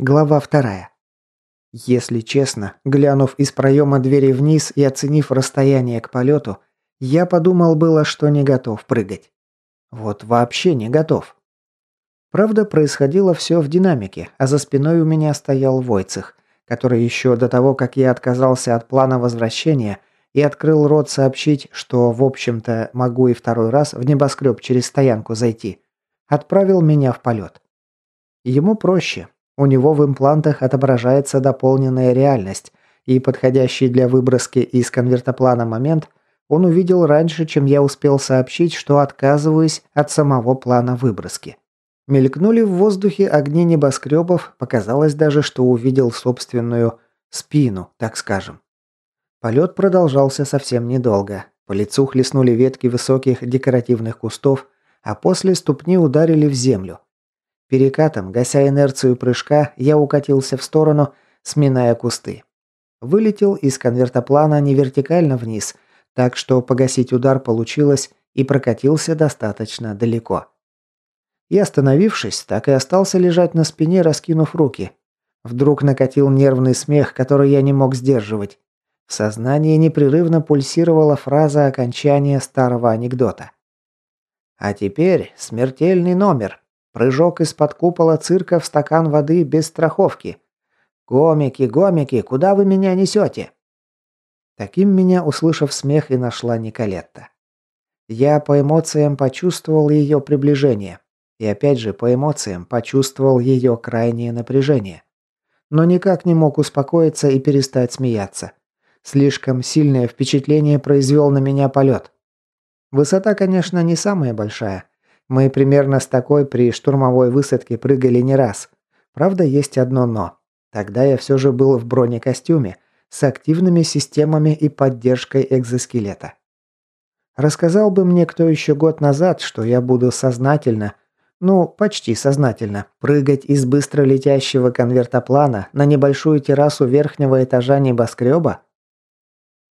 Глава вторая. Если честно, глянув из проема двери вниз и оценив расстояние к полету, я подумал было, что не готов прыгать. Вот вообще не готов. Правда, происходило все в динамике, а за спиной у меня стоял Войцех, который еще до того, как я отказался от плана возвращения и открыл рот сообщить, что, в общем-то, могу и второй раз в небоскреб через стоянку зайти, отправил меня в полет. Ему проще, у него в имплантах отображается дополненная реальность, и подходящий для выброски из конвертоплана момент он увидел раньше, чем я успел сообщить, что отказываюсь от самого плана выброски. Мелькнули в воздухе огни небоскребов, показалось даже, что увидел собственную спину, так скажем. Полет продолжался совсем недолго. По лицу хлестнули ветки высоких декоративных кустов, а после ступни ударили в землю. Перекатом, гася инерцию прыжка, я укатился в сторону, сминая кусты. Вылетел из конвертоплана не вертикально вниз, так что погасить удар получилось и прокатился достаточно далеко. И остановившись, так и остался лежать на спине, раскинув руки. Вдруг накатил нервный смех, который я не мог сдерживать. В сознании непрерывно пульсировала фраза окончания старого анекдота. А теперь смертельный номер. Прыжок из-под купола цирка в стакан воды без страховки. Гомики, гомики, куда вы меня несете? Таким меня, услышав смех, и нашла Николетта. Я по эмоциям почувствовал ее приближение. И опять же по эмоциям почувствовал ее крайнее напряжение. Но никак не мог успокоиться и перестать смеяться. Слишком сильное впечатление произвел на меня полет. Высота, конечно, не самая большая, мы примерно с такой при штурмовой высадке прыгали не раз. Правда, есть одно «но». Тогда я все же был в бронекостюме с активными системами и поддержкой экзоскелета. Рассказал бы мне кто еще год назад, что я буду сознательно, ну, почти сознательно, прыгать из быстро летящего конвертоплана на небольшую террасу верхнего этажа небоскреба?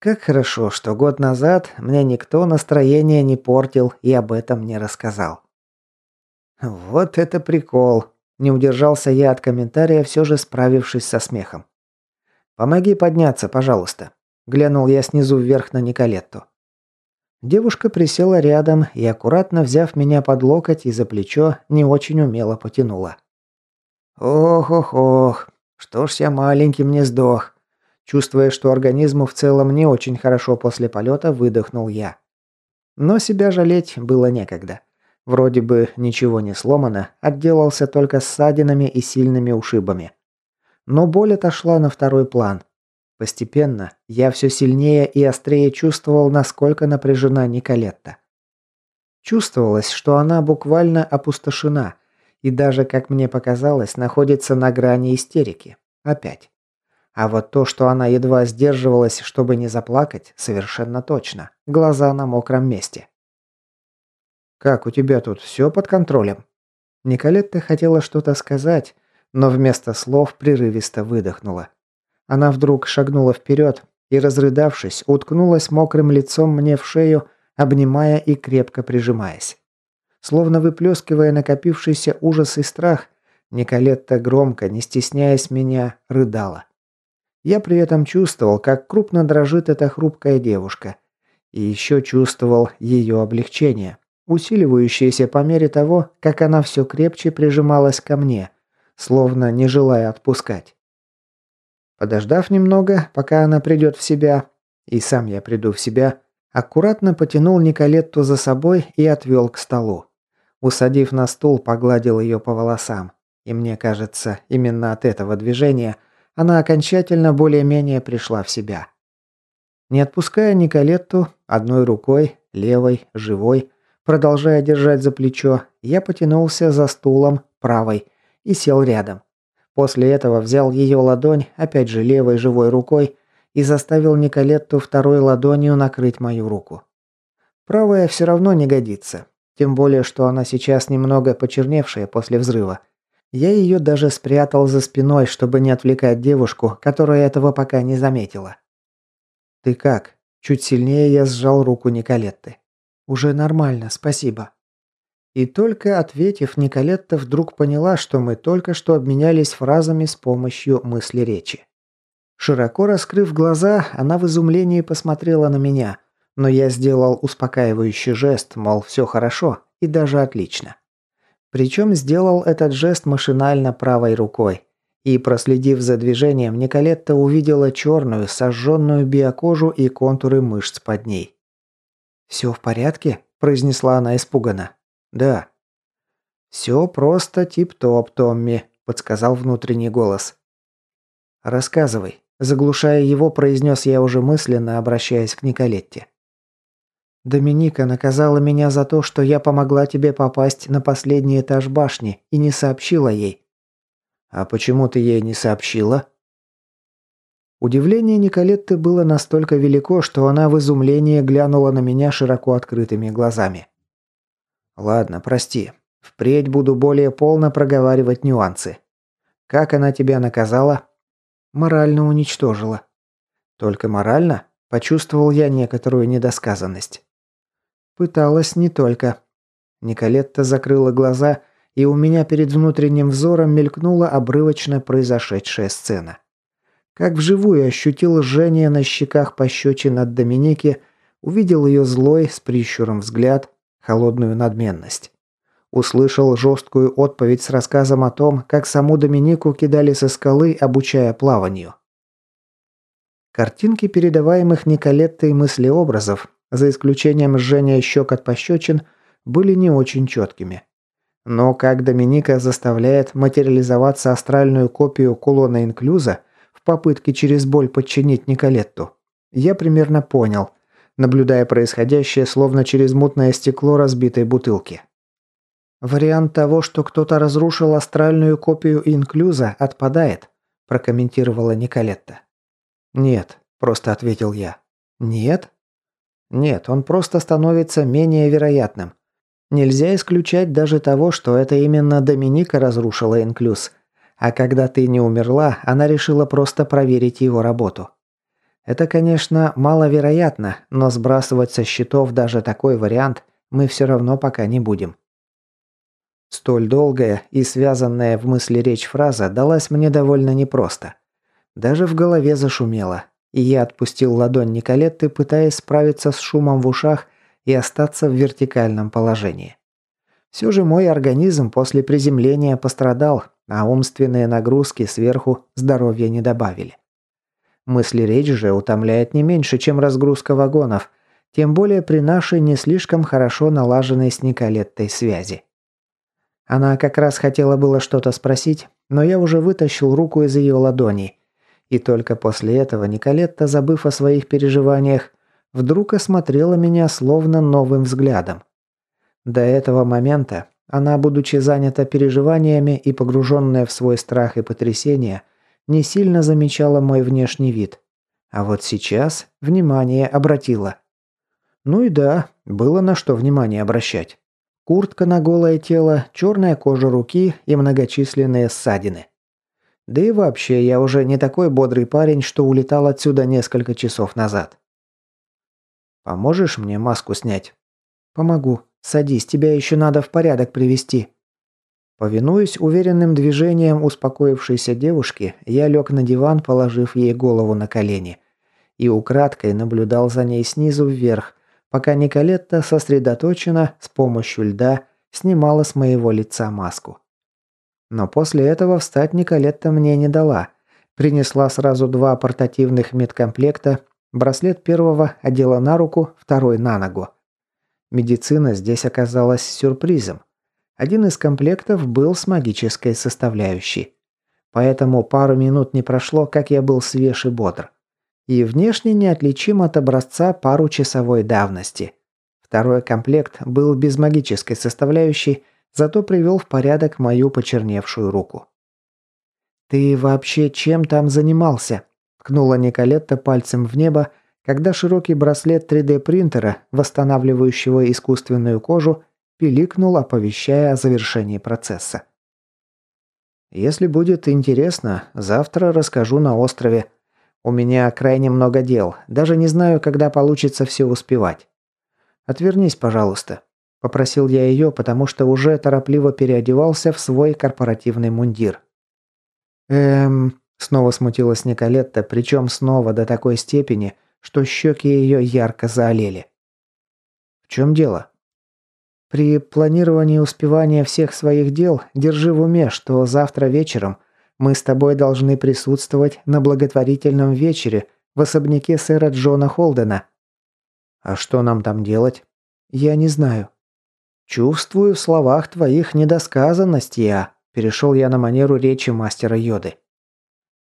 Как хорошо, что год назад мне никто настроение не портил и об этом не рассказал. «Вот это прикол!» – не удержался я от комментария, все же справившись со смехом. «Помоги подняться, пожалуйста», – глянул я снизу вверх на Николетту. Девушка присела рядом и, аккуратно взяв меня под локоть и за плечо, не очень умело потянула. «Ох-ох-ох, что ж я маленьким не сдох». Чувствуя, что организму в целом не очень хорошо после полета, выдохнул я. Но себя жалеть было некогда. Вроде бы ничего не сломано, отделался только ссадинами и сильными ушибами. Но боль отошла на второй план. Постепенно я все сильнее и острее чувствовал, насколько напряжена Николетта. Чувствовалось, что она буквально опустошена и даже, как мне показалось, находится на грани истерики. Опять. А вот то, что она едва сдерживалась, чтобы не заплакать, совершенно точно. Глаза на мокром месте. «Как у тебя тут все под контролем?» Николетта хотела что-то сказать, но вместо слов прерывисто выдохнула. Она вдруг шагнула вперед и, разрыдавшись, уткнулась мокрым лицом мне в шею, обнимая и крепко прижимаясь. Словно выплескивая накопившийся ужас и страх, Николетта громко, не стесняясь меня, рыдала. Я при этом чувствовал, как крупно дрожит эта хрупкая девушка. И еще чувствовал ее облегчение усиливающееся по мере того, как она все крепче прижималась ко мне, словно не желая отпускать. Подождав немного, пока она придет в себя, и сам я приду в себя, аккуратно потянул Николетту за собой и отвел к столу. Усадив на стул, погладил ее по волосам. И мне кажется, именно от этого движения она окончательно более-менее пришла в себя. Не отпуская Николетту, одной рукой, левой, живой, Продолжая держать за плечо, я потянулся за стулом правой и сел рядом. После этого взял ее ладонь, опять же левой живой рукой, и заставил Николетту второй ладонью накрыть мою руку. Правая все равно не годится, тем более, что она сейчас немного почерневшая после взрыва. Я ее даже спрятал за спиной, чтобы не отвлекать девушку, которая этого пока не заметила. «Ты как?» Чуть сильнее я сжал руку Николетты. «Уже нормально, спасибо». И только ответив, Николетта вдруг поняла, что мы только что обменялись фразами с помощью мысли речи. Широко раскрыв глаза, она в изумлении посмотрела на меня, но я сделал успокаивающий жест, мол, все хорошо и даже отлично. Причем сделал этот жест машинально правой рукой. И, проследив за движением, Николетта увидела черную, сожженную биокожу и контуры мышц под ней. «Все в порядке?» – произнесла она испуганно. «Да». «Все просто тип-топ, Томми», – подсказал внутренний голос. «Рассказывай». Заглушая его, произнес я уже мысленно, обращаясь к Николетте. «Доминика наказала меня за то, что я помогла тебе попасть на последний этаж башни и не сообщила ей». «А почему ты ей не сообщила?» Удивление Николетты было настолько велико, что она в изумлении глянула на меня широко открытыми глазами. «Ладно, прости. Впредь буду более полно проговаривать нюансы. Как она тебя наказала?» «Морально уничтожила». «Только морально?» Почувствовал я некоторую недосказанность. Пыталась не только. Николетта закрыла глаза, и у меня перед внутренним взором мелькнула обрывочно произошедшая сцена. Как вживую ощутил жжение на щеках пощечин от Доминики, увидел ее злой, с прищуром взгляд, холодную надменность. Услышал жесткую отповедь с рассказом о том, как саму Доминику кидали со скалы, обучая плаванию. Картинки передаваемых Николеттой мыслеобразов за исключением жжения щек от пощечин, были не очень четкими. Но как Доминика заставляет материализоваться астральную копию кулона инклюза в попытке через боль подчинить Николетту, я примерно понял, наблюдая происходящее словно через мутное стекло разбитой бутылки. «Вариант того, что кто-то разрушил астральную копию инклюза, отпадает», прокомментировала Николетта. «Нет», – просто ответил я. «Нет?» Нет, он просто становится менее вероятным. Нельзя исключать даже того, что это именно Доминика разрушила инклюз. А когда ты не умерла, она решила просто проверить его работу. Это, конечно, маловероятно, но сбрасывать со счетов даже такой вариант мы все равно пока не будем. Столь долгая и связанная в мысли речь фраза далась мне довольно непросто. Даже в голове зашумело, я отпустил ладонь Николетты, пытаясь справиться с шумом в ушах и остаться в вертикальном положении. Все же мой организм после приземления пострадал, а умственные нагрузки сверху здоровья не добавили. Мысли речь же утомляет не меньше, чем разгрузка вагонов, тем более при нашей не слишком хорошо налаженной с Николеттой связи. Она как раз хотела было что-то спросить, но я уже вытащил руку из ее ладоней – и только после этого Николетта, забыв о своих переживаниях, вдруг осмотрела меня словно новым взглядом. До этого момента она, будучи занята переживаниями и погруженная в свой страх и потрясение, не сильно замечала мой внешний вид. А вот сейчас внимание обратила. Ну и да, было на что внимание обращать. Куртка на голое тело, черная кожа руки и многочисленные ссадины. Да и вообще, я уже не такой бодрый парень, что улетал отсюда несколько часов назад. «Поможешь мне маску снять?» «Помогу. Садись, тебя еще надо в порядок привести». Повинуясь уверенным движением успокоившейся девушки, я лег на диван, положив ей голову на колени. И украдкой наблюдал за ней снизу вверх, пока Николетта сосредоточенно, с помощью льда, снимала с моего лица маску. Но после этого встать Николетта мне не дала. Принесла сразу два портативных медкомплекта, браслет первого одела на руку, второй на ногу. Медицина здесь оказалась сюрпризом. Один из комплектов был с магической составляющей. Поэтому пару минут не прошло, как я был свеж и бодр. И внешне неотличим от образца пару часовой давности. Второй комплект был без магической составляющей, зато привел в порядок мою почерневшую руку. «Ты вообще чем там занимался?» – ткнула Николетта пальцем в небо, когда широкий браслет 3D-принтера, восстанавливающего искусственную кожу, пиликнул, оповещая о завершении процесса. «Если будет интересно, завтра расскажу на острове. У меня крайне много дел, даже не знаю, когда получится все успевать. Отвернись, пожалуйста». Попросил я ее, потому что уже торопливо переодевался в свой корпоративный мундир. «Эм...» – снова смутилась Николетта, причем снова до такой степени, что щеки ее ярко заолели. «В чем дело?» «При планировании успевания всех своих дел держи в уме, что завтра вечером мы с тобой должны присутствовать на благотворительном вечере в особняке сэра Джона Холдена». «А что нам там делать?» «Я не знаю. «Чувствую в словах твоих недосказанность я», – перешел я на манеру речи мастера Йоды.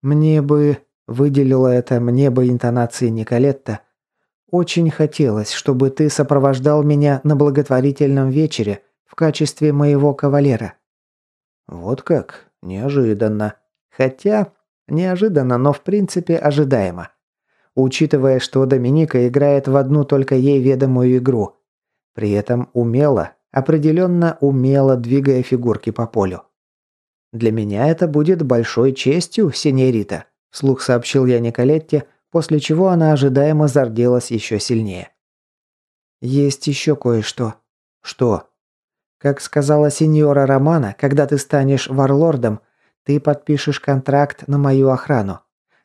«Мне бы...» – выделила это «мне бы» интонации Николетта. «Очень хотелось, чтобы ты сопровождал меня на благотворительном вечере в качестве моего кавалера». «Вот как? Неожиданно. Хотя, неожиданно, но в принципе ожидаемо. Учитывая, что Доминика играет в одну только ей ведомую игру. При этом умело, определенно умело двигая фигурки по полю. «Для меня это будет большой честью, синьорита», – вслух сообщил я Николетте, после чего она ожидаемо зарделась еще сильнее. «Есть еще кое-что». «Что?» «Как сказала сеньора Романа, когда ты станешь варлордом, ты подпишешь контракт на мою охрану.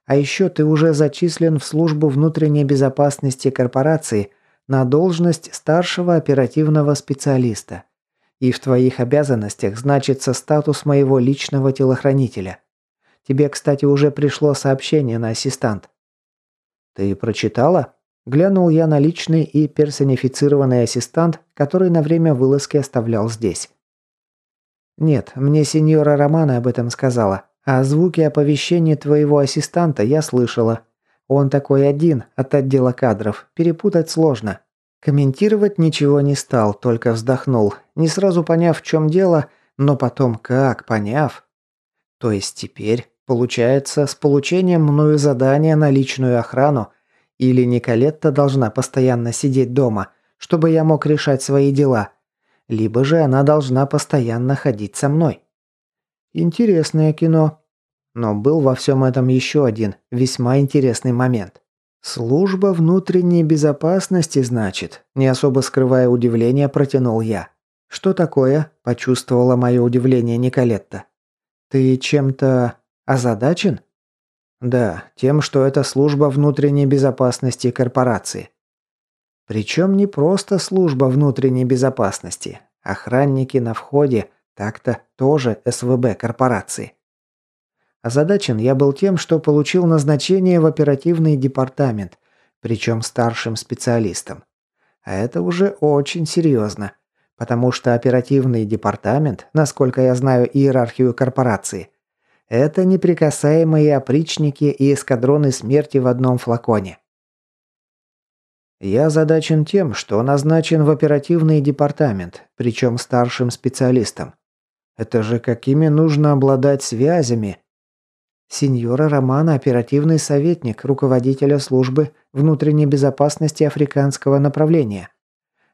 А еще ты уже зачислен в службу внутренней безопасности корпорации – на должность старшего оперативного специалиста. И в твоих обязанностях значится статус моего личного телохранителя. Тебе, кстати, уже пришло сообщение на ассистант. Ты прочитала? Глянул я на личный и персонифицированный ассистант, который на время вылазки оставлял здесь. Нет, мне сеньора Романа об этом сказала, а звуки оповещения твоего ассистанта я слышала, он такой один от отдела кадров, перепутать сложно. Комментировать ничего не стал, только вздохнул, не сразу поняв, в чем дело, но потом как поняв. То есть теперь, получается, с получением мною задания на личную охрану, или Николетта должна постоянно сидеть дома, чтобы я мог решать свои дела, либо же она должна постоянно ходить со мной. Интересное кино, но был во всем этом еще один, весьма интересный момент. «Служба внутренней безопасности, значит?» Не особо скрывая удивление, протянул я. «Что такое?» – почувствовала мое удивление Николетта. «Ты чем-то озадачен?» «Да, тем, что это служба внутренней безопасности корпорации». Причем не просто служба внутренней безопасности. Охранники на входе так-то тоже СВБ корпорации. Озадачен я был тем, что получил назначение в оперативный департамент, причем старшим специалистом. А это уже очень серьезно, потому что оперативный департамент, насколько я знаю иерархию корпорации, это неприкасаемые опричники и эскадроны смерти в одном флаконе. Я задачен тем, что назначен в оперативный департамент, причем старшим специалистом. Это же какими нужно обладать связями, Сеньора Романа – оперативный советник руководителя службы внутренней безопасности африканского направления.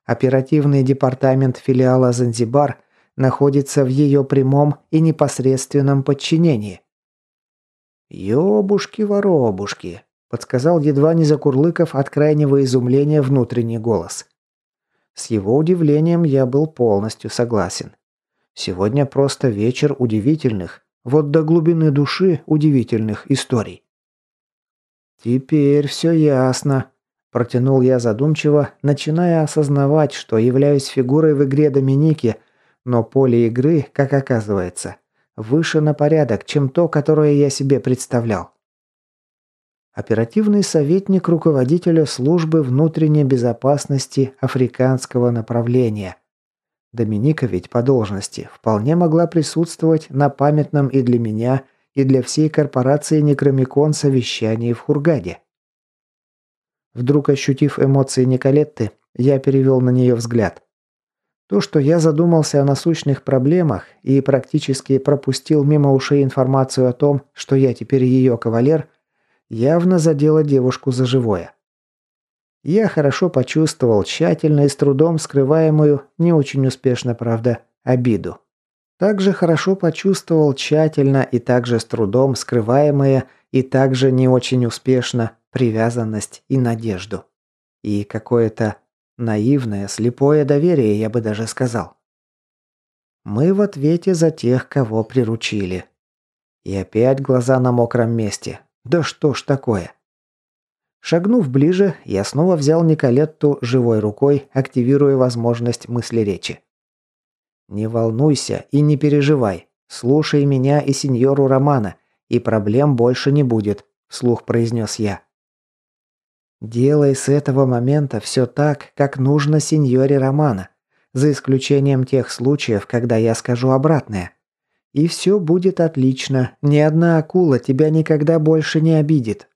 Оперативный департамент филиала «Занзибар» находится в ее прямом и непосредственном подчинении. «Ёбушки-воробушки», – подсказал едва не закурлыков от крайнего изумления внутренний голос. С его удивлением я был полностью согласен. Сегодня просто вечер удивительных, вот до глубины души удивительных историй. «Теперь все ясно», – протянул я задумчиво, начиная осознавать, что являюсь фигурой в игре Доминики, но поле игры, как оказывается, выше на порядок, чем то, которое я себе представлял. Оперативный советник руководителя службы внутренней безопасности африканского направления – Доминика ведь по должности вполне могла присутствовать на памятном и для меня, и для всей корпорации Некромикон совещании в Хургаде. Вдруг ощутив эмоции Николетты, я перевел на нее взгляд. То, что я задумался о насущных проблемах и практически пропустил мимо ушей информацию о том, что я теперь ее кавалер, явно задело девушку за живое. Я хорошо почувствовал тщательно и с трудом скрываемую, не очень успешно, правда, обиду. Также хорошо почувствовал тщательно и также с трудом скрываемое и также не очень успешно привязанность и надежду. И какое-то Наивное, слепое доверие, я бы даже сказал. Мы в ответе за тех, кого приручили. И опять глаза на мокром месте. Да что ж такое? Шагнув ближе, я снова взял Николетту живой рукой, активируя возможность мысли речи. «Не волнуйся и не переживай. Слушай меня и сеньору Романа, и проблем больше не будет», – вслух произнес я. «Делай с этого момента все так, как нужно сеньоре Романа за исключением тех случаев, когда я скажу обратное. И все будет отлично, ни одна акула тебя никогда больше не обидит.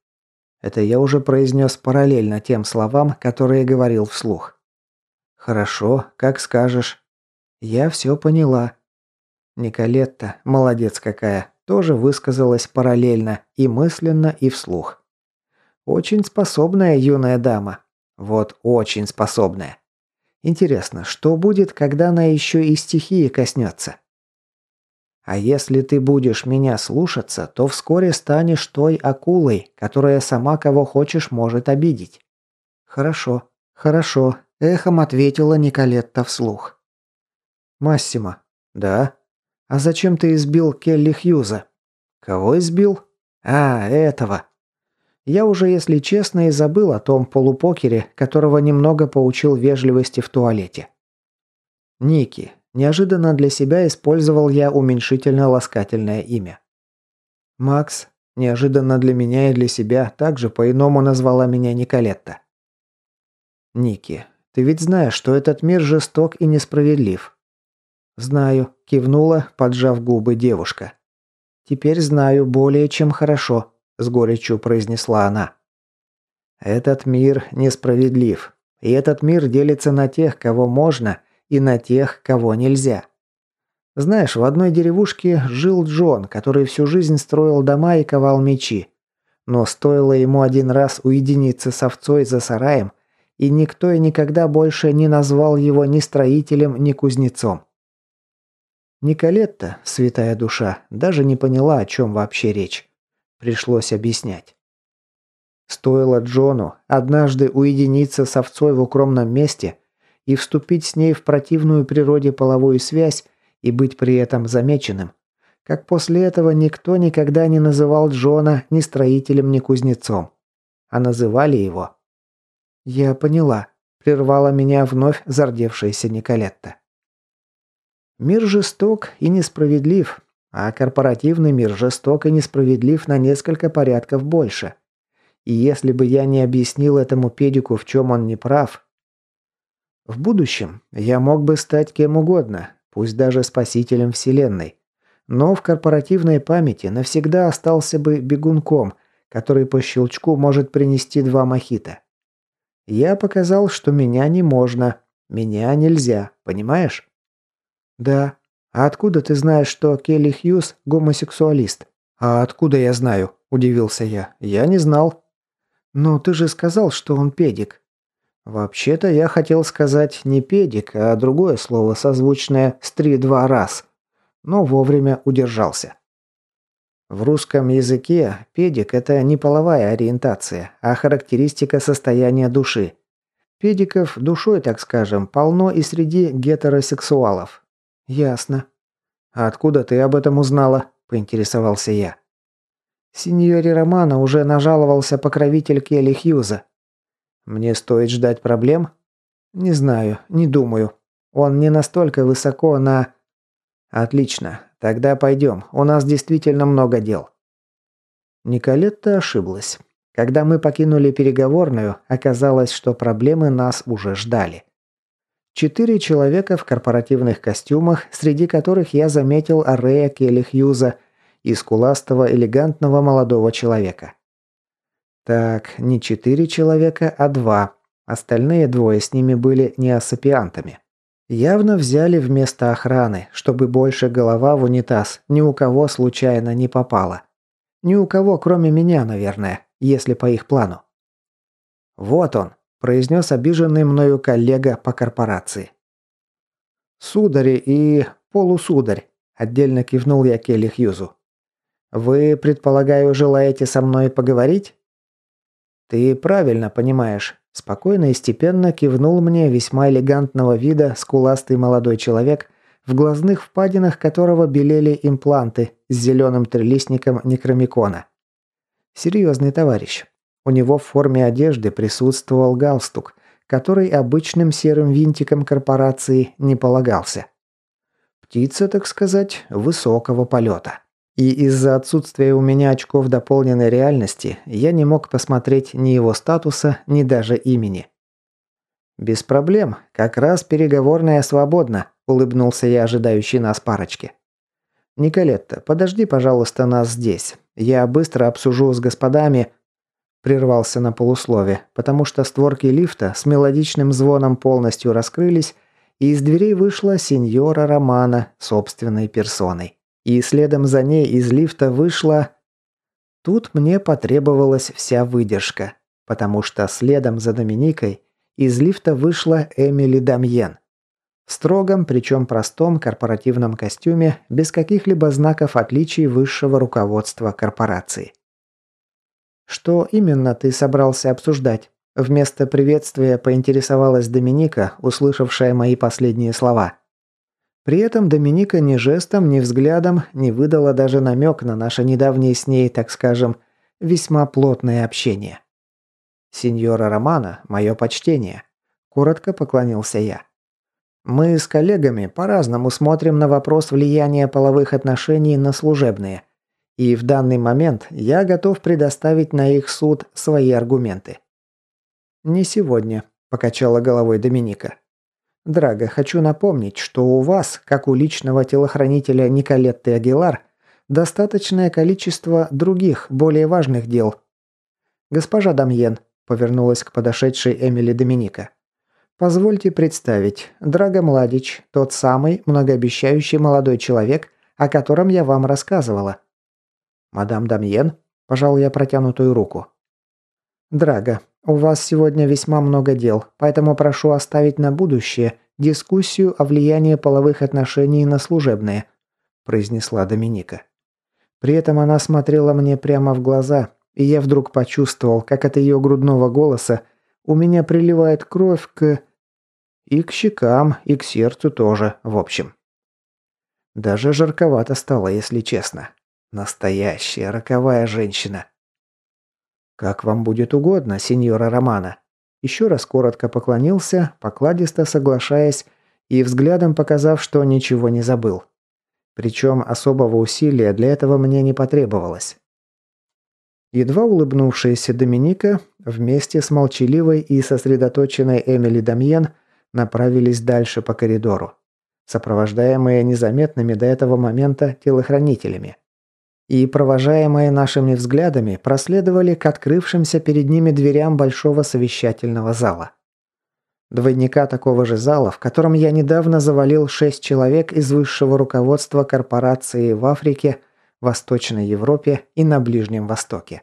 Это я уже произнес параллельно тем словам, которые говорил вслух. Хорошо, как скажешь. Я все поняла. Николетта, молодец какая, тоже высказалась параллельно и мысленно, и вслух. Очень способная юная дама. Вот очень способная. Интересно, что будет, когда она еще и стихии коснется? А если ты будешь меня слушаться, то вскоре станешь той акулой, которая сама кого хочешь может обидеть. Хорошо, хорошо, эхом ответила Николетта вслух. Массимо. Да. А зачем ты избил Келли Хьюза? Кого избил? А, этого. Я уже, если честно, и забыл о том полупокере, которого немного поучил вежливости в туалете. Ники. Неожиданно для себя использовал я уменьшительно-ласкательное имя. Макс. Неожиданно для меня и для себя также по-иному назвала меня Николетта. Ники. Ты ведь знаешь, что этот мир жесток и несправедлив. Знаю, кивнула, поджав губы девушка. Теперь знаю более чем хорошо с горечью произнесла она. Этот мир несправедлив. И этот мир делится на тех, кого можно, и на тех, кого нельзя. Знаешь, в одной деревушке жил Джон, который всю жизнь строил дома и ковал мечи. Но стоило ему один раз уединиться с овцой за сараем, и никто и никогда больше не назвал его ни строителем, ни кузнецом. Николетта, святая душа, даже не поняла, о чем вообще речь. Пришлось объяснять. Стоило Джону однажды уединиться с овцой в укромном месте и вступить с ней в противную природе половую связь и быть при этом замеченным, как после этого никто никогда не называл Джона ни строителем, ни кузнецом, а называли его. «Я поняла», – прервала меня вновь зардевшаяся Николетта. Мир жесток и несправедлив, а корпоративный мир жесток и несправедлив на несколько порядков больше. И если бы я не объяснил этому педику, в чем он не прав... В будущем я мог бы стать кем угодно, пусть даже спасителем Вселенной. Но в корпоративной памяти навсегда остался бы бегунком, который по щелчку может принести два мохито. Я показал, что меня не можно, меня нельзя, понимаешь? Да, «А откуда ты знаешь, что Келли Хьюз гомосексуалист?» «А откуда я знаю?» – удивился я. «Я не знал». «Ну, ты же сказал, что он педик». «Вообще-то я хотел сказать не педик, а другое слово, созвучное с три-два раз». Но вовремя удержался. В русском языке педик – это не половая ориентация, а характеристика состояния души. Педиков душой, так скажем, полно и среди гетеросексуалов. «Ясно». «А откуда ты об этом узнала?» – поинтересовался я. Сеньоре Романо уже нажаловался покровитель Келли Хьюза. «Мне стоит ждать проблем?» «Не знаю, не думаю. Он не настолько высоко на...» «Отлично. Тогда пойдем. У нас действительно много дел». Николетта ошиблась. Когда мы покинули переговорную, оказалось, что проблемы нас уже ждали. Четыре человека в корпоративных костюмах, среди которых я заметил Арея Келли Хьюза и скуластого элегантного молодого человека. Так, не четыре человека, а два. Остальные двое с ними были неосапиантами. Явно взяли вместо охраны, чтобы больше голова в унитаз ни у кого случайно не попала. Ни у кого, кроме меня, наверное, если по их плану. Вот он, произнес обиженный мною коллега по корпорации. «Судари и полусударь», – отдельно кивнул я Келли Хьюзу. «Вы, предполагаю, желаете со мной поговорить?» «Ты правильно понимаешь», – спокойно и степенно кивнул мне весьма элегантного вида скуластый молодой человек, в глазных впадинах которого белели импланты с зеленым трелистником некромикона. Серьезный товарищ. У него в форме одежды присутствовал галстук, который обычным серым винтиком корпорации не полагался. Птица, так сказать, высокого полета. И из-за отсутствия у меня очков дополненной реальности я не мог посмотреть ни его статуса, ни даже имени. «Без проблем, как раз переговорная свободна», – улыбнулся я ожидающий нас парочке. «Николетта, подожди, пожалуйста, нас здесь. Я быстро обсужу с господами...» Прервался на полуслове, потому что створки лифта с мелодичным звоном полностью раскрылись, и из дверей вышла сеньора Романа собственной персоной. И следом за ней из лифта вышла... Тут мне потребовалась вся выдержка, потому что следом за Доминикой из лифта вышла Эмили Дамьен. В строгом, причем простом корпоративном костюме, без каких-либо знаков отличий высшего руководства корпорации. «Что именно ты собрался обсуждать?» Вместо приветствия поинтересовалась Доминика, услышавшая мои последние слова. При этом Доминика ни жестом, ни взглядом не выдала даже намек на наше недавнее с ней, так скажем, весьма плотное общение. «Сеньора Романа, мое почтение», – коротко поклонился я. «Мы с коллегами по-разному смотрим на вопрос влияния половых отношений на служебные, и в данный момент я готов предоставить на их суд свои аргументы». «Не сегодня», – покачала головой Доминика. Драго, хочу напомнить, что у вас, как у личного телохранителя Николетты Агилар, достаточное количество других, более важных дел. Госпожа Дамьен повернулась к подошедшей Эмили Доминика. Позвольте представить, Драго Младич, тот самый многообещающий молодой человек, о котором я вам рассказывала. Мадам Дамьен, пожал я протянутую руку. Драго, у вас сегодня весьма много дел, поэтому прошу оставить на будущее дискуссию о влиянии половых отношений на служебные», – произнесла Доминика. При этом она смотрела мне прямо в глаза, и я вдруг почувствовал, как от ее грудного голоса у меня приливает кровь к... И к щекам, и к сердцу тоже, в общем. Даже жарковато стало, если честно. Настоящая роковая женщина. «Как вам будет угодно, сеньора Романа». Еще раз коротко поклонился, покладисто соглашаясь и взглядом показав, что ничего не забыл. Причем особого усилия для этого мне не потребовалось. Едва улыбнувшаяся Доминика вместе с молчаливой и сосредоточенной Эмили Дамьен направились дальше по коридору, сопровождаемые незаметными до этого момента телохранителями и, провожаемые нашими взглядами, проследовали к открывшимся перед ними дверям большого совещательного зала. Двойника такого же зала, в котором я недавно завалил шесть человек из высшего руководства корпорации в Африке, Восточной Европе и на Ближнем Востоке.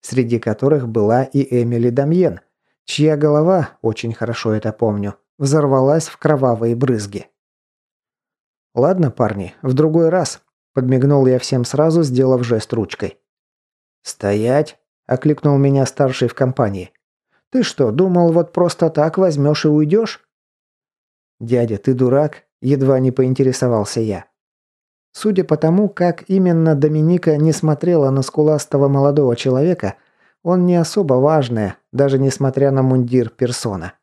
Среди которых была и Эмили Дамьен, чья голова, очень хорошо это помню, взорвалась в кровавые брызги. «Ладно, парни, в другой раз», Подмигнул я всем сразу, сделав жест ручкой. «Стоять!» – окликнул меня старший в компании. «Ты что, думал, вот просто так возьмешь и уйдешь?» «Дядя, ты дурак?» – едва не поинтересовался я. Судя по тому, как именно Доминика не смотрела на скуластого молодого человека, он не особо важная, даже несмотря на мундир персона.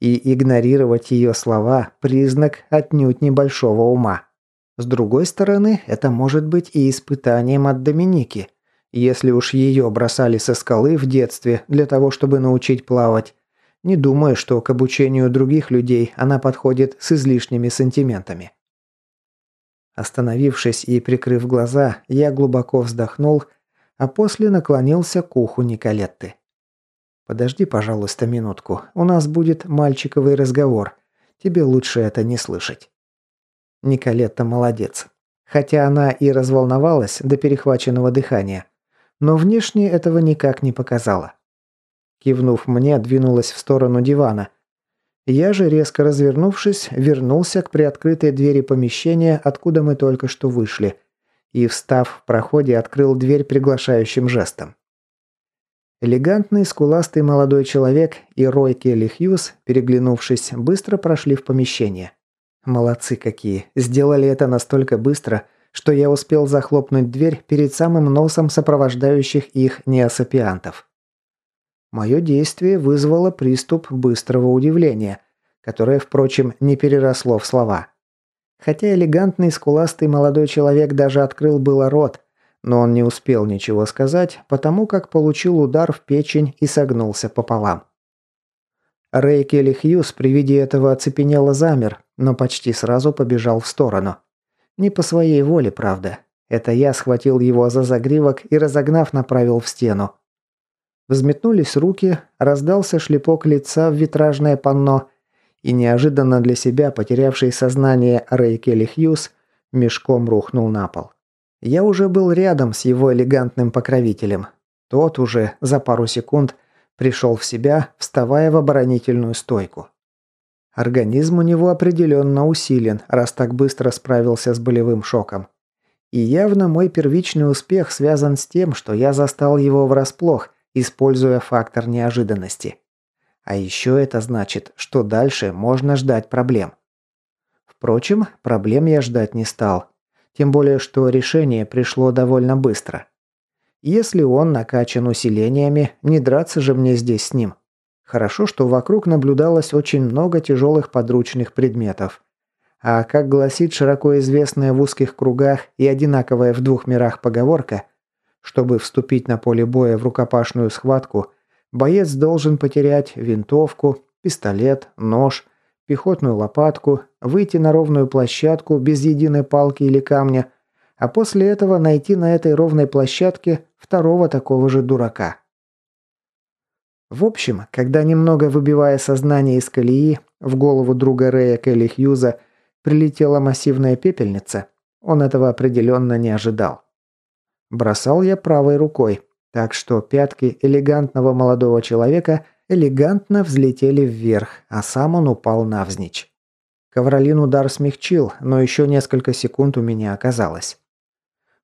И игнорировать ее слова – признак отнюдь небольшого ума. С другой стороны, это может быть и испытанием от Доминики. Если уж ее бросали со скалы в детстве для того, чтобы научить плавать, не думаю, что к обучению других людей она подходит с излишними сантиментами. Остановившись и прикрыв глаза, я глубоко вздохнул, а после наклонился к уху Николетты. «Подожди, пожалуйста, минутку. У нас будет мальчиковый разговор. Тебе лучше это не слышать». Николетта молодец. Хотя она и разволновалась до перехваченного дыхания, но внешне этого никак не показала. Кивнув мне, двинулась в сторону дивана. Я же, резко развернувшись, вернулся к приоткрытой двери помещения, откуда мы только что вышли, и, встав в проходе, открыл дверь приглашающим жестом. Элегантный, скуластый молодой человек и Рой Келли переглянувшись, быстро прошли в помещение. Молодцы какие, сделали это настолько быстро, что я успел захлопнуть дверь перед самым носом сопровождающих их неосапиантов. Мое действие вызвало приступ быстрого удивления, которое, впрочем, не переросло в слова. Хотя элегантный скуластый молодой человек даже открыл было рот, но он не успел ничего сказать, потому как получил удар в печень и согнулся пополам. Рэй Келли Хьюз при виде этого оцепенело замер, но почти сразу побежал в сторону. Не по своей воле, правда. Это я схватил его за загривок и, разогнав, направил в стену. Взметнулись руки, раздался шлепок лица в витражное панно, и неожиданно для себя потерявший сознание Рэй Келли Хьюз мешком рухнул на пол. Я уже был рядом с его элегантным покровителем. Тот уже за пару секунд пришел в себя, вставая в оборонительную стойку. Организм у него определенно усилен, раз так быстро справился с болевым шоком. И явно мой первичный успех связан с тем, что я застал его врасплох, используя фактор неожиданности. А еще это значит, что дальше можно ждать проблем. Впрочем, проблем я ждать не стал. Тем более, что решение пришло довольно быстро. Если он накачан усилениями, не драться же мне здесь с ним. Хорошо, что вокруг наблюдалось очень много тяжелых подручных предметов. А как гласит широко известная в узких кругах и одинаковая в двух мирах поговорка, чтобы вступить на поле боя в рукопашную схватку, боец должен потерять винтовку, пистолет, нож, пехотную лопатку, выйти на ровную площадку без единой палки или камня, а после этого найти на этой ровной площадке второго такого же дурака. В общем, когда немного выбивая сознание из колеи, в голову друга Рэя Келли Хьюза прилетела массивная пепельница, он этого определенно не ожидал. Бросал я правой рукой, так что пятки элегантного молодого человека элегантно взлетели вверх, а сам он упал навзничь. Ковролин удар смягчил, но еще несколько секунд у меня оказалось.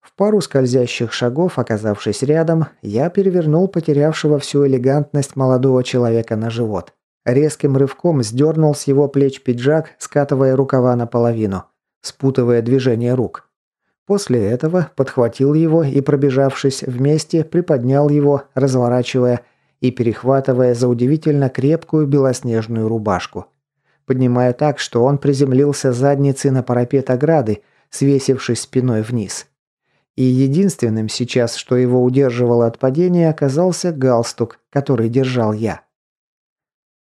В пару скользящих шагов, оказавшись рядом, я перевернул потерявшего всю элегантность молодого человека на живот. Резким рывком сдернул с его плеч пиджак, скатывая рукава наполовину, спутывая движение рук. После этого подхватил его и, пробежавшись вместе, приподнял его, разворачивая и перехватывая за удивительно крепкую белоснежную рубашку. Поднимая так, что он приземлился задницей на парапет ограды, свесившись спиной вниз. И единственным сейчас, что его удерживало от падения, оказался галстук, который держал я.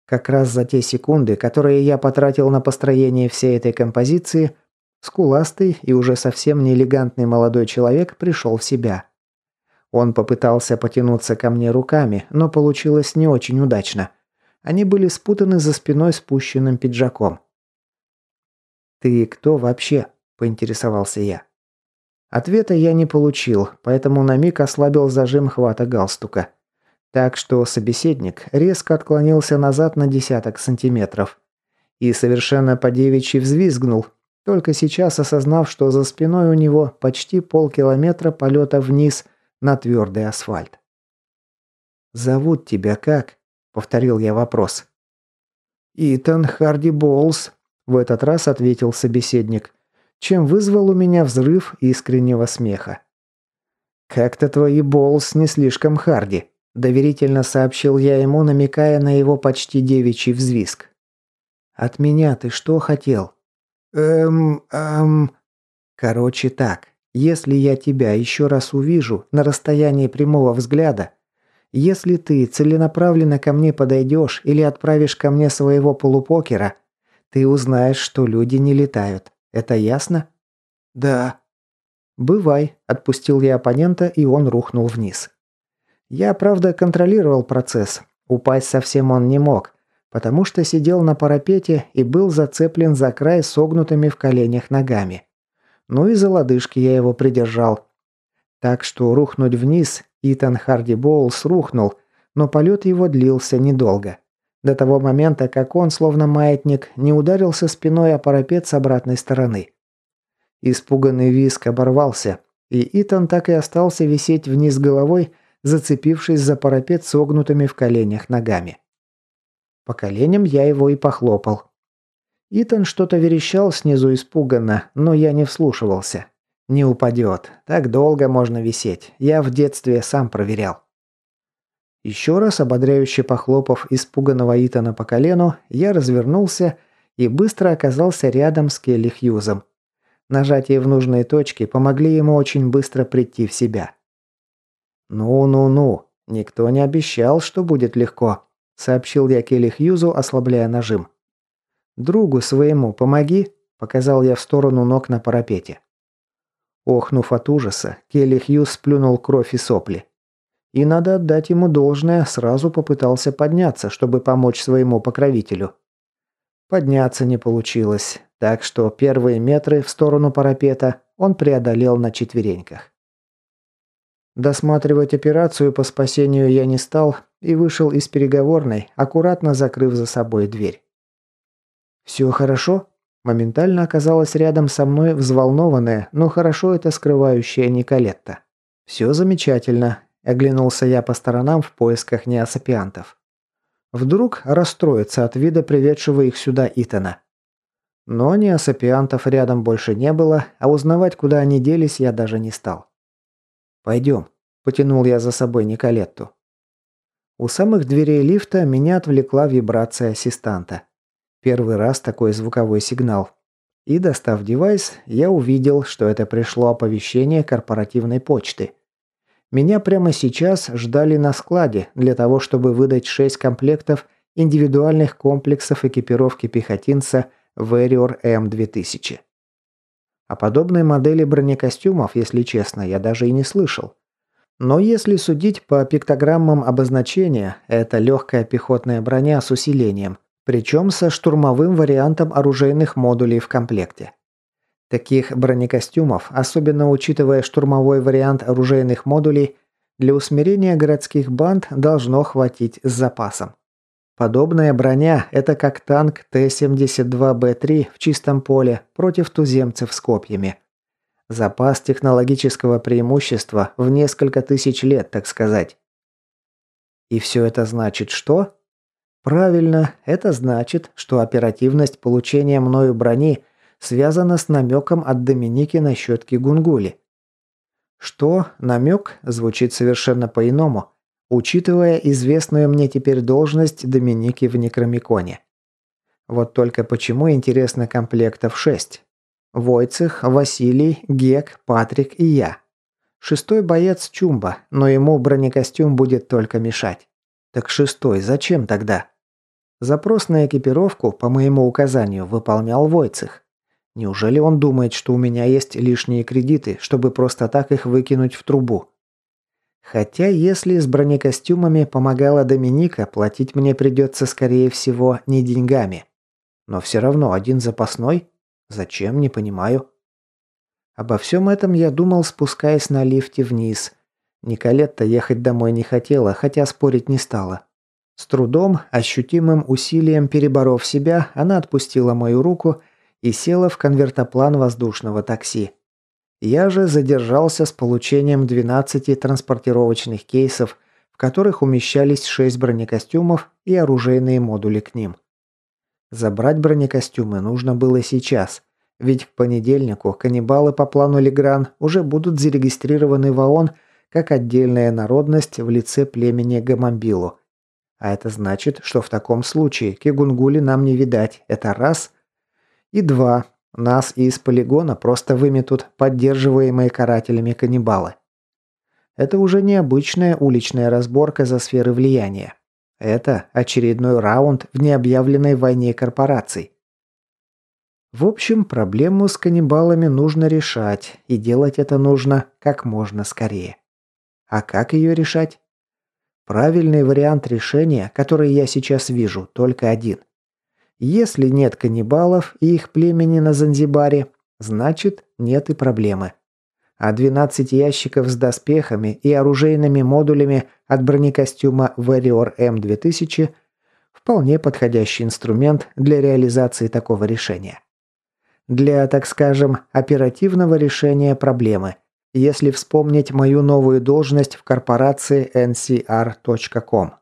Как раз за те секунды, которые я потратил на построение всей этой композиции, скуластый и уже совсем не элегантный молодой человек пришел в себя. Он попытался потянуться ко мне руками, но получилось не очень удачно. Они были спутаны за спиной спущенным пиджаком. «Ты кто вообще?» – поинтересовался я. Ответа я не получил, поэтому на миг ослабил зажим хвата галстука. Так что собеседник резко отклонился назад на десяток сантиметров. И совершенно по-девичьи взвизгнул, только сейчас осознав, что за спиной у него почти полкилометра полета вниз на твердый асфальт. «Зовут тебя как?» – повторил я вопрос. «Итан Харди Болс», – в этот раз ответил собеседник чем вызвал у меня взрыв искреннего смеха. «Как-то твои Болс не слишком харди», – доверительно сообщил я ему, намекая на его почти девичий взвизг. «От меня ты что хотел?» «Эм... эм...» «Короче так, если я тебя еще раз увижу на расстоянии прямого взгляда, если ты целенаправленно ко мне подойдешь или отправишь ко мне своего полупокера, ты узнаешь, что люди не летают. Это ясно?» «Да». «Бывай», – отпустил я оппонента, и он рухнул вниз. Я, правда, контролировал процесс. Упасть совсем он не мог, потому что сидел на парапете и был зацеплен за край согнутыми в коленях ногами. Ну и за лодыжки я его придержал. Так что рухнуть вниз Итан Харди Боулс рухнул, но полет его длился недолго. До того момента, как он, словно маятник, не ударился спиной о парапет с обратной стороны. Испуганный виск оборвался, и Итан так и остался висеть вниз головой, зацепившись за парапет согнутыми в коленях ногами. По коленям я его и похлопал. Итан что-то верещал снизу испуганно, но я не вслушивался. Не упадет. Так долго можно висеть. Я в детстве сам проверял. Еще раз ободряюще похлопав испуганного Итана по колену, я развернулся и быстро оказался рядом с Келли Хьюзом. Нажатие в нужные точки помогли ему очень быстро прийти в себя. «Ну-ну-ну, никто не обещал, что будет легко», – сообщил я Келли Хьюзу, ослабляя нажим. «Другу своему помоги», – показал я в сторону ног на парапете. Охнув от ужаса, Келли Хьюз сплюнул кровь и сопли. И надо отдать ему должное, сразу попытался подняться, чтобы помочь своему покровителю. Подняться не получилось, так что первые метры в сторону парапета он преодолел на четвереньках. Досматривать операцию по спасению я не стал и вышел из переговорной, аккуратно закрыв за собой дверь. «Все хорошо?» Моментально оказалась рядом со мной взволнованная, но хорошо это скрывающая Николетта. «Все замечательно. Оглянулся я по сторонам в поисках неосапиантов. Вдруг расстроится от вида приведшего их сюда Итана. Но неосапиантов рядом больше не было, а узнавать, куда они делись, я даже не стал. «Пойдем», – потянул я за собой Николетту. У самых дверей лифта меня отвлекла вибрация ассистанта. Первый раз такой звуковой сигнал. И, достав девайс, я увидел, что это пришло оповещение корпоративной почты – меня прямо сейчас ждали на складе для того, чтобы выдать 6 комплектов индивидуальных комплексов экипировки пехотинца Warrior M2000. О подобной модели бронекостюмов, если честно, я даже и не слышал. Но если судить по пиктограммам обозначения, это легкая пехотная броня с усилением, причем со штурмовым вариантом оружейных модулей в комплекте. Таких бронекостюмов, особенно учитывая штурмовой вариант оружейных модулей, для усмирения городских банд должно хватить с запасом. Подобная броня – это как танк Т-72Б3 в чистом поле против туземцев с копьями. Запас технологического преимущества в несколько тысяч лет, так сказать. И все это значит что? Правильно, это значит, что оперативность получения мною брони – связано с намеком от Доминики насчет Кигунгули. Что намек звучит совершенно по-иному, учитывая известную мне теперь должность Доминики в Некромиконе. Вот только почему интересно комплектов 6? Войцех, Василий, Гек, Патрик и я. Шестой боец Чумба, но ему бронекостюм будет только мешать. Так шестой зачем тогда? Запрос на экипировку, по моему указанию, выполнял Войцех. Неужели он думает, что у меня есть лишние кредиты, чтобы просто так их выкинуть в трубу? Хотя, если с бронекостюмами помогала Доминика, платить мне придется, скорее всего, не деньгами. Но все равно один запасной? Зачем, не понимаю. Обо всем этом я думал, спускаясь на лифте вниз. Николетта ехать домой не хотела, хотя спорить не стала. С трудом, ощутимым усилием переборов себя, она отпустила мою руку и села в конвертоплан воздушного такси. Я же задержался с получением 12 транспортировочных кейсов, в которых умещались 6 бронекостюмов и оружейные модули к ним. Забрать бронекостюмы нужно было сейчас, ведь к понедельнику каннибалы по плану Легран уже будут зарегистрированы в ООН как отдельная народность в лице племени Гамамбилу. А это значит, что в таком случае Кигунгули нам не видать, это раз, и два. Нас из полигона просто выметут поддерживаемые карателями каннибалы. Это уже не обычная уличная разборка за сферы влияния. Это очередной раунд в необъявленной войне корпораций. В общем, проблему с каннибалами нужно решать, и делать это нужно как можно скорее. А как ее решать? Правильный вариант решения, который я сейчас вижу, только один – если нет каннибалов и их племени на Занзибаре, значит нет и проблемы. А 12 ящиков с доспехами и оружейными модулями от бронекостюма Warrior M2000 вполне подходящий инструмент для реализации такого решения. Для, так скажем, оперативного решения проблемы, если вспомнить мою новую должность в корпорации ncr.com.